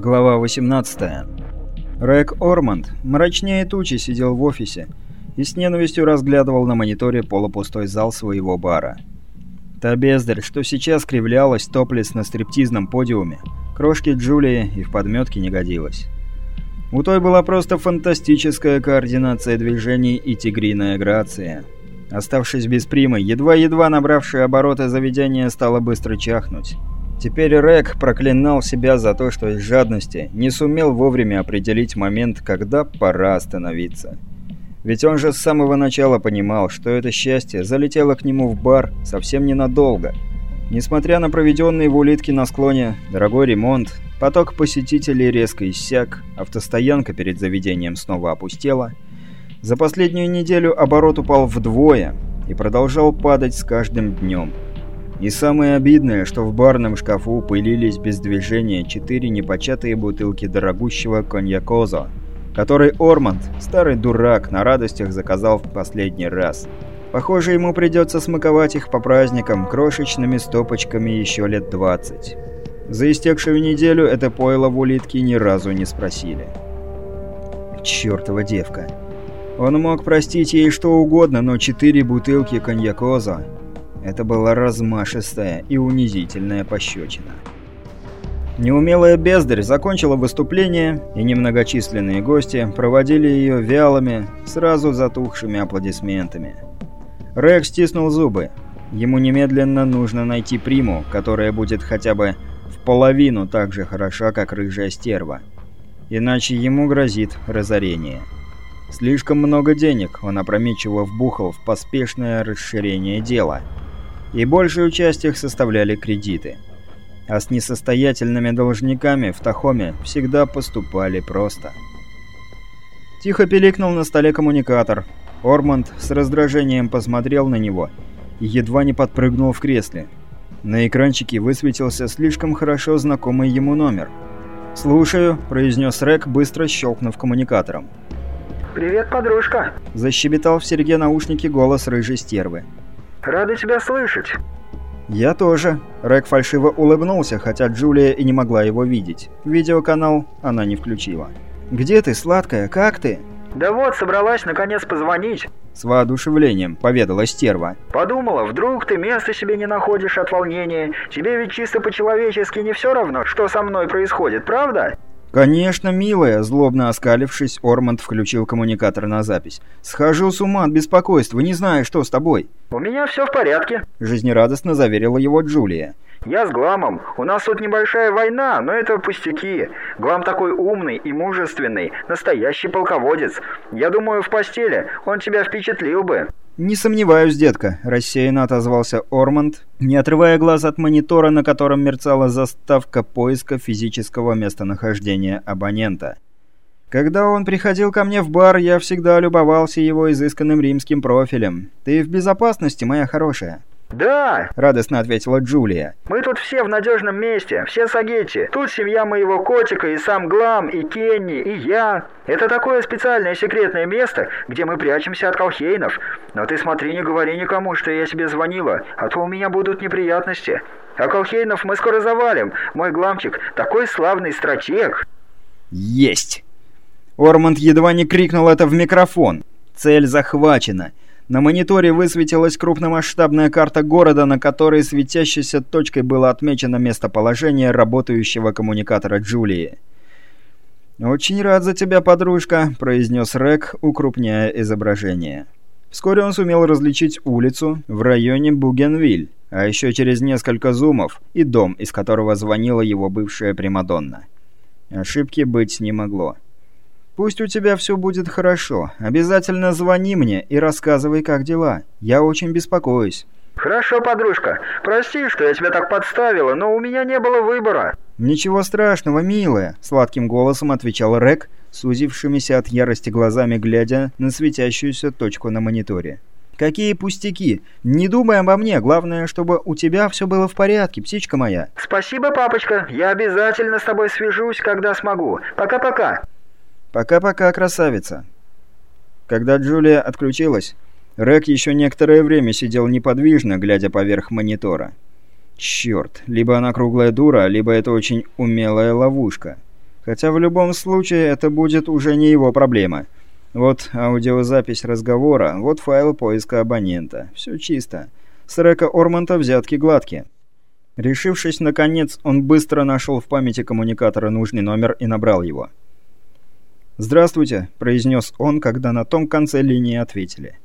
Глава 18. Рэг Орманд мрачнее тучи сидел в офисе и с ненавистью разглядывал на мониторе полупустой зал своего бара. Та бездарь, что сейчас кривлялась топлес на стриптизном подиуме, крошки Джулии и в подметке не годилась. У той была просто фантастическая координация движений и тигриная грация. Оставшись без примы, едва-едва набравшее обороты заведение стало быстро чахнуть. Теперь Рэг проклинал себя за то, что из жадности не сумел вовремя определить момент, когда пора остановиться. Ведь он же с самого начала понимал, что это счастье залетело к нему в бар совсем ненадолго. Несмотря на проведенный в улитке на склоне дорогой ремонт, поток посетителей резко иссяк, автостоянка перед заведением снова опустела. За последнюю неделю оборот упал вдвое и продолжал падать с каждым днем. И самое обидное, что в барном шкафу пылились без движения четыре непочатые бутылки дорогущего коньякозо, который Орманд, старый дурак, на радостях заказал в последний раз. Похоже, ему придется смаковать их по праздникам крошечными стопочками еще лет 20. За истекшую неделю это пойло в улитке ни разу не спросили. Чёртова девка. Он мог простить ей что угодно, но четыре бутылки коньякоза это была размашистая и унизительная пощечина. Неумелая бездарь закончила выступление, и немногочисленные гости проводили ее вялыми, сразу затухшими аплодисментами. Рэг стиснул зубы. Ему немедленно нужно найти приму, которая будет хотя бы в половину так же хороша, как рыжая стерва. Иначе ему грозит разорение. Слишком много денег он опрометчиво вбухал в поспешное расширение дела – и большую часть их составляли кредиты. А с несостоятельными должниками в Тахоме всегда поступали просто. Тихо пиликнул на столе коммуникатор. Ормонд с раздражением посмотрел на него и едва не подпрыгнул в кресле. На экранчике высветился слишком хорошо знакомый ему номер. «Слушаю», — произнес Рек, быстро щелкнув коммуникатором. «Привет, подружка!» – защебетал в серьге наушники голос рыжей стервы. Рада тебя слышать». «Я тоже». Рэг фальшиво улыбнулся, хотя Джулия и не могла его видеть. Видеоканал она не включила. «Где ты, сладкая? Как ты?» «Да вот, собралась наконец позвонить». С воодушевлением поведала стерва. «Подумала, вдруг ты места себе не находишь от волнения. Тебе ведь чисто по-человечески не все равно, что со мной происходит, правда?» «Конечно, милая!» – злобно оскалившись, Орманд включил коммуникатор на запись. «Схожу с ума от беспокойства, не знаю, что с тобой». «У меня все в порядке», – жизнерадостно заверила его Джулия. «Я с Гламом. У нас тут небольшая война, но это пустяки. Глам такой умный и мужественный, настоящий полководец. Я думаю, в постели он тебя впечатлил бы». «Не сомневаюсь, детка», – рассеянно отозвался Орманд, не отрывая глаз от монитора, на котором мерцала заставка поиска физического местонахождения абонента. «Когда он приходил ко мне в бар, я всегда любовался его изысканным римским профилем. Ты в безопасности, моя хорошая?» «Да!» – радостно ответила Джулия. «Мы тут все в надежном месте, все сагетти. Тут семья моего котика, и сам Глам, и Кенни, и я. Это такое специальное секретное место, где мы прячемся от колхейнов. Но ты смотри, не говори никому, что я тебе звонила, а то у меня будут неприятности. А колхейнов мы скоро завалим. Мой Гламчик такой славный стратег». «Есть!» Ормонд едва не крикнул это в микрофон. «Цель захвачена!» На мониторе высветилась крупномасштабная карта города, на которой светящейся точкой было отмечено местоположение работающего коммуникатора Джулии. «Очень рад за тебя, подружка», — произнес Рек, укрупняя изображение. Вскоре он сумел различить улицу в районе Бугенвиль, а еще через несколько зумов и дом, из которого звонила его бывшая Примадонна. Ошибки быть не могло. Пусть у тебя все будет хорошо. Обязательно звони мне и рассказывай, как дела. Я очень беспокоюсь». «Хорошо, подружка. Прости, что я тебя так подставила, но у меня не было выбора». «Ничего страшного, милая», — сладким голосом отвечал Рек, сузившимися от ярости глазами глядя на светящуюся точку на мониторе. «Какие пустяки! Не думай обо мне, главное, чтобы у тебя все было в порядке, птичка моя». «Спасибо, папочка. Я обязательно с тобой свяжусь, когда смогу. Пока-пока». «Пока-пока, красавица!» Когда Джулия отключилась, Рэг еще некоторое время сидел неподвижно, глядя поверх монитора. Черт, либо она круглая дура, либо это очень умелая ловушка. Хотя в любом случае это будет уже не его проблема. Вот аудиозапись разговора, вот файл поиска абонента. Все чисто. С Река Ормонта взятки гладкие. Решившись, наконец, он быстро нашел в памяти коммуникатора нужный номер и набрал его. «Здравствуйте», — произнес он, когда на том конце линии ответили.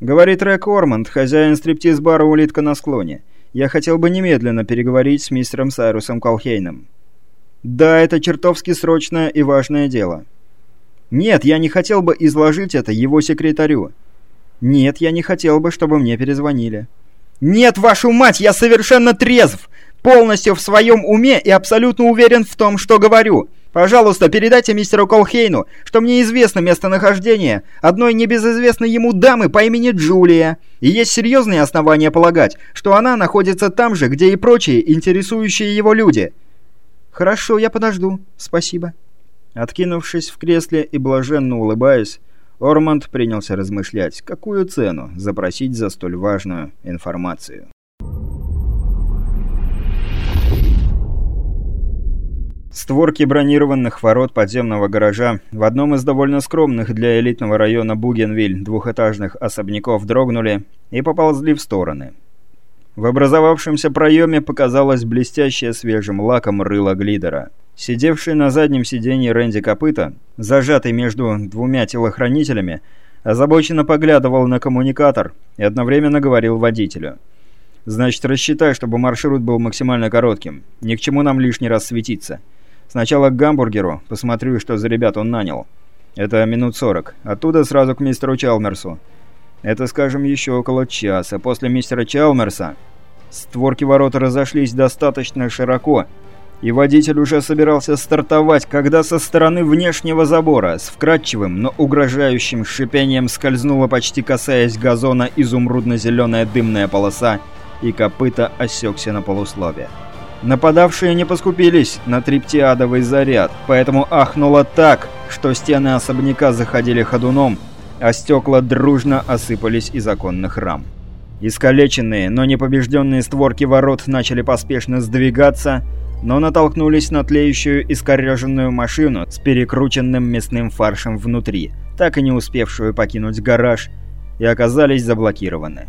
«Говорит Рек Ормонд, хозяин стриптиз-бара «Улитка на склоне». Я хотел бы немедленно переговорить с мистером Сайрусом Колхейном». «Да, это чертовски срочное и важное дело». «Нет, я не хотел бы изложить это его секретарю». «Нет, я не хотел бы, чтобы мне перезвонили». «Нет, вашу мать, я совершенно трезв! Полностью в своем уме и абсолютно уверен в том, что говорю!» Пожалуйста, передайте мистеру Колхейну, что мне известно местонахождение одной небезызвестной ему дамы по имени Джулия, и есть серьезные основания полагать, что она находится там же, где и прочие интересующие его люди. Хорошо, я подожду. Спасибо. Откинувшись в кресле и блаженно улыбаясь, Орманд принялся размышлять, какую цену запросить за столь важную информацию. Створки бронированных ворот подземного гаража в одном из довольно скромных для элитного района Бугенвиль двухэтажных особняков дрогнули и поползли в стороны. В образовавшемся проеме показалось блестящее свежим лаком рыло глидера. Сидевший на заднем сиденье Рэнди Копыта, зажатый между двумя телохранителями, озабоченно поглядывал на коммуникатор и одновременно говорил водителю. «Значит, рассчитай, чтобы маршрут был максимально коротким. Ни к чему нам лишний раз светиться». Сначала к гамбургеру, посмотрю, что за ребят он нанял. Это минут сорок. Оттуда сразу к мистеру Чалмерсу. Это, скажем, еще около часа. После мистера Чалмерса створки ворот разошлись достаточно широко, и водитель уже собирался стартовать, когда со стороны внешнего забора с вкрадчивым, но угрожающим шипением скользнула почти касаясь газона изумрудно-зеленая дымная полоса, и копыта осекся на полусловие. Нападавшие не поскупились на триптиадовый заряд, поэтому ахнуло так, что стены особняка заходили ходуном, а стекла дружно осыпались из оконных рам. Искалеченные, но не побежденные створки ворот начали поспешно сдвигаться, но натолкнулись на тлеющую искореженную машину с перекрученным мясным фаршем внутри, так и не успевшую покинуть гараж, и оказались заблокированы.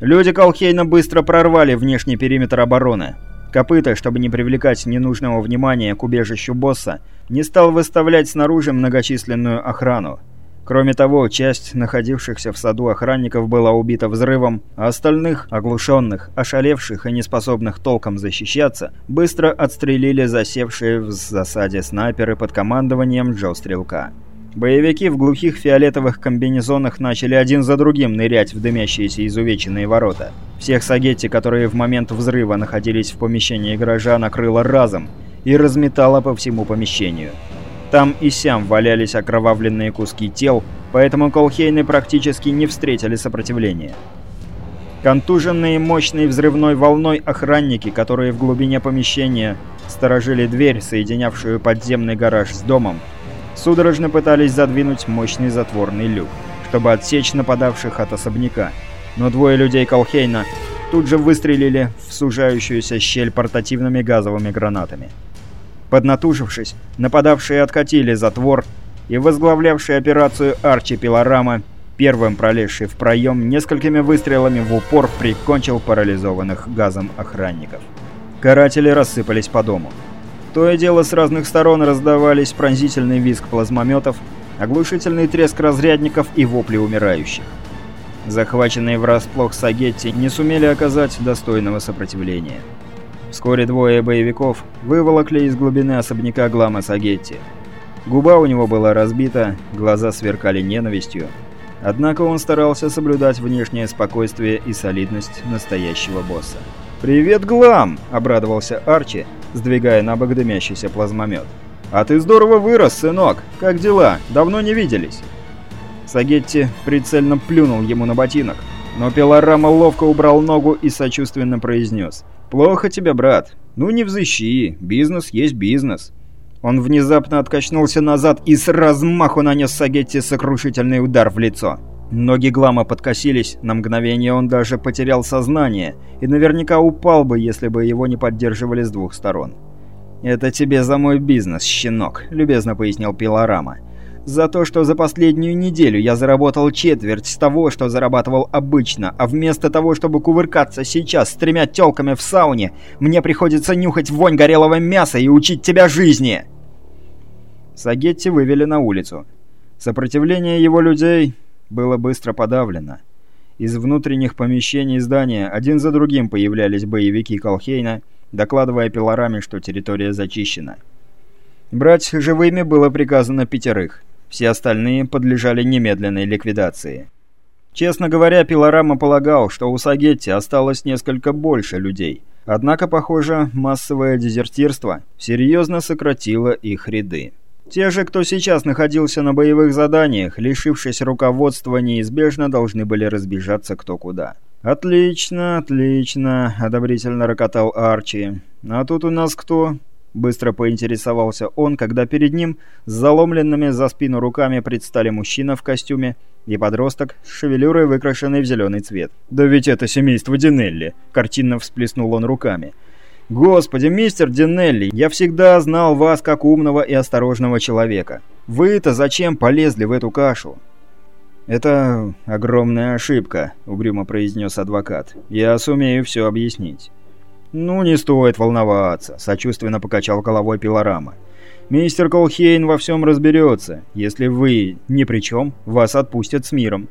Люди Колхейна быстро прорвали внешний периметр обороны, Копыта, чтобы не привлекать ненужного внимания к убежищу босса, не стал выставлять снаружи многочисленную охрану. Кроме того, часть находившихся в саду охранников была убита взрывом, а остальных, оглушенных, ошалевших и неспособных толком защищаться, быстро отстрелили засевшие в засаде снайперы под командованием Джо Стрелка. Боевики в глухих фиолетовых комбинезонах начали один за другим нырять в дымящиеся изувеченные ворота. Всех сагетти, которые в момент взрыва находились в помещении гаража, накрыло разом и разметало по всему помещению. Там и сям валялись окровавленные куски тел, поэтому колхейны практически не встретили сопротивления. Контуженные мощной взрывной волной охранники, которые в глубине помещения сторожили дверь, соединявшую подземный гараж с домом, судорожно пытались задвинуть мощный затворный люк, чтобы отсечь нападавших от особняка. Но двое людей Колхейна тут же выстрелили в сужающуюся щель портативными газовыми гранатами. Поднатужившись, нападавшие откатили затвор, и возглавлявший операцию Арчи Пилорама, первым пролезший в проем, несколькими выстрелами в упор прикончил парализованных газом охранников. Каратели рассыпались по дому. То и дело с разных сторон раздавались пронзительный визг плазмометов, оглушительный треск разрядников и вопли умирающих. Захваченные врасплох Сагетти не сумели оказать достойного сопротивления. Вскоре двое боевиков выволокли из глубины особняка Глама Сагетти. Губа у него была разбита, глаза сверкали ненавистью. Однако он старался соблюдать внешнее спокойствие и солидность настоящего босса. «Привет, Глам!» – обрадовался Арчи, сдвигая на бок дымящийся плазмомет. «А ты здорово вырос, сынок! Как дела? Давно не виделись!» Сагетти прицельно плюнул ему на ботинок, но Пилорама ловко убрал ногу и сочувственно произнес. «Плохо тебе, брат. Ну не взыщи, бизнес есть бизнес». Он внезапно откачнулся назад и с размаху нанес Сагетти сокрушительный удар в лицо. Ноги Глама подкосились, на мгновение он даже потерял сознание и наверняка упал бы, если бы его не поддерживали с двух сторон. «Это тебе за мой бизнес, щенок», — любезно пояснил Пилорама. За то, что за последнюю неделю я заработал четверть того, что зарабатывал обычно, а вместо того, чтобы кувыркаться сейчас с тремя тёлками в сауне, мне приходится нюхать вонь горелого мяса и учить тебя жизни!» Сагетти вывели на улицу. Сопротивление его людей было быстро подавлено. Из внутренних помещений здания один за другим появлялись боевики Колхейна, докладывая пилорами, что территория зачищена. Брать живыми было приказано пятерых. Все остальные подлежали немедленной ликвидации. Честно говоря, Пилорама полагал, что у Сагетти осталось несколько больше людей. Однако, похоже, массовое дезертирство серьезно сократило их ряды. Те же, кто сейчас находился на боевых заданиях, лишившись руководства, неизбежно должны были разбежаться кто куда. «Отлично, отлично», — одобрительно рокотал Арчи. «А тут у нас кто? Быстро поинтересовался он, когда перед ним с заломленными за спину руками предстали мужчина в костюме и подросток с шевелюрой, выкрашенной в зеленый цвет. «Да ведь это семейство Динелли!» — картинно всплеснул он руками. «Господи, мистер Динелли, я всегда знал вас как умного и осторожного человека. Вы-то зачем полезли в эту кашу?» «Это огромная ошибка», — угрюмо произнес адвокат. «Я сумею все объяснить». «Ну, не стоит волноваться», — сочувственно покачал головой пилорама. «Мистер Колхейн во всем разберется. Если вы ни при чем, вас отпустят с миром.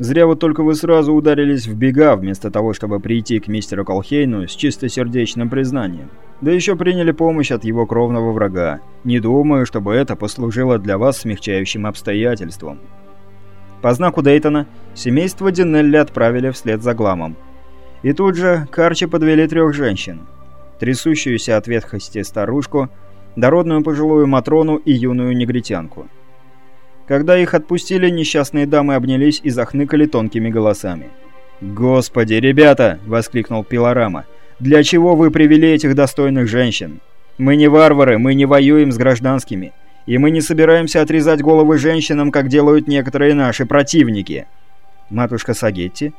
Зря вот только вы сразу ударились в бега, вместо того, чтобы прийти к мистеру Колхейну с чистосердечным признанием. Да еще приняли помощь от его кровного врага. Не думаю, чтобы это послужило для вас смягчающим обстоятельством». По знаку Дейтона семейство Динелли отправили вслед за Гламом. И тут же к Арчи подвели трех женщин. Трясущуюся от ветхости старушку, дородную пожилую Матрону и юную негритянку. Когда их отпустили, несчастные дамы обнялись и захныкали тонкими голосами. «Господи, ребята!» — воскликнул Пилорама. «Для чего вы привели этих достойных женщин? Мы не варвары, мы не воюем с гражданскими, и мы не собираемся отрезать головы женщинам, как делают некоторые наши противники». Матушка Сагетти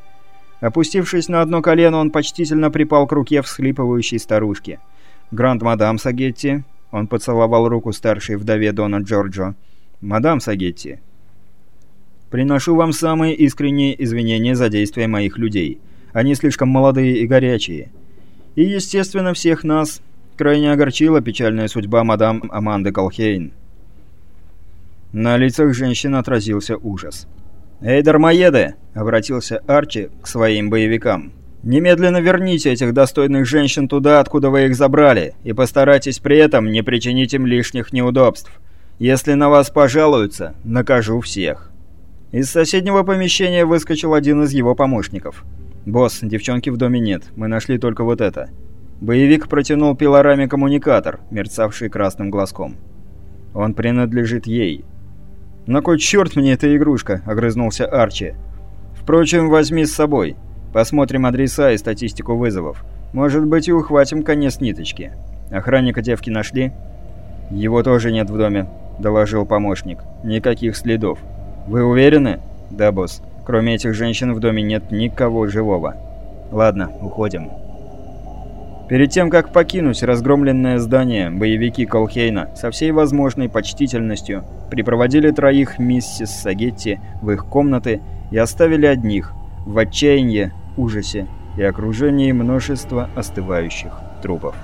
Опустившись на одно колено, он почтительно припал к руке всхлипывающей старушки. «Гранд-мадам Сагетти», — он поцеловал руку старшей вдове Дона Джорджо. «Мадам Сагетти, приношу вам самые искренние извинения за действия моих людей. Они слишком молодые и горячие. И, естественно, всех нас крайне огорчила печальная судьба мадам Аманды Колхейн». На лицах женщин отразился ужас. «Эй, дармоеды!» — обратился Арчи к своим боевикам. «Немедленно верните этих достойных женщин туда, откуда вы их забрали, и постарайтесь при этом не причинить им лишних неудобств. Если на вас пожалуются, накажу всех». Из соседнего помещения выскочил один из его помощников. «Босс, девчонки в доме нет, мы нашли только вот это». Боевик протянул пилорами коммуникатор, мерцавший красным глазком. «Он принадлежит ей». «На кой черт мне эта игрушка?» – огрызнулся Арчи. «Впрочем, возьми с собой. Посмотрим адреса и статистику вызовов. Может быть, и ухватим конец ниточки. Охранника девки нашли?» «Его тоже нет в доме», – доложил помощник. «Никаких следов». «Вы уверены?» «Да, босс. Кроме этих женщин в доме нет никого живого». «Ладно, уходим». Перед тем, как покинуть разгромленное здание, боевики Колхейна со всей возможной почтительностью припроводили троих миссис Сагетти в их комнаты и оставили одних в отчаянии, ужасе и окружении множества остывающих трупов.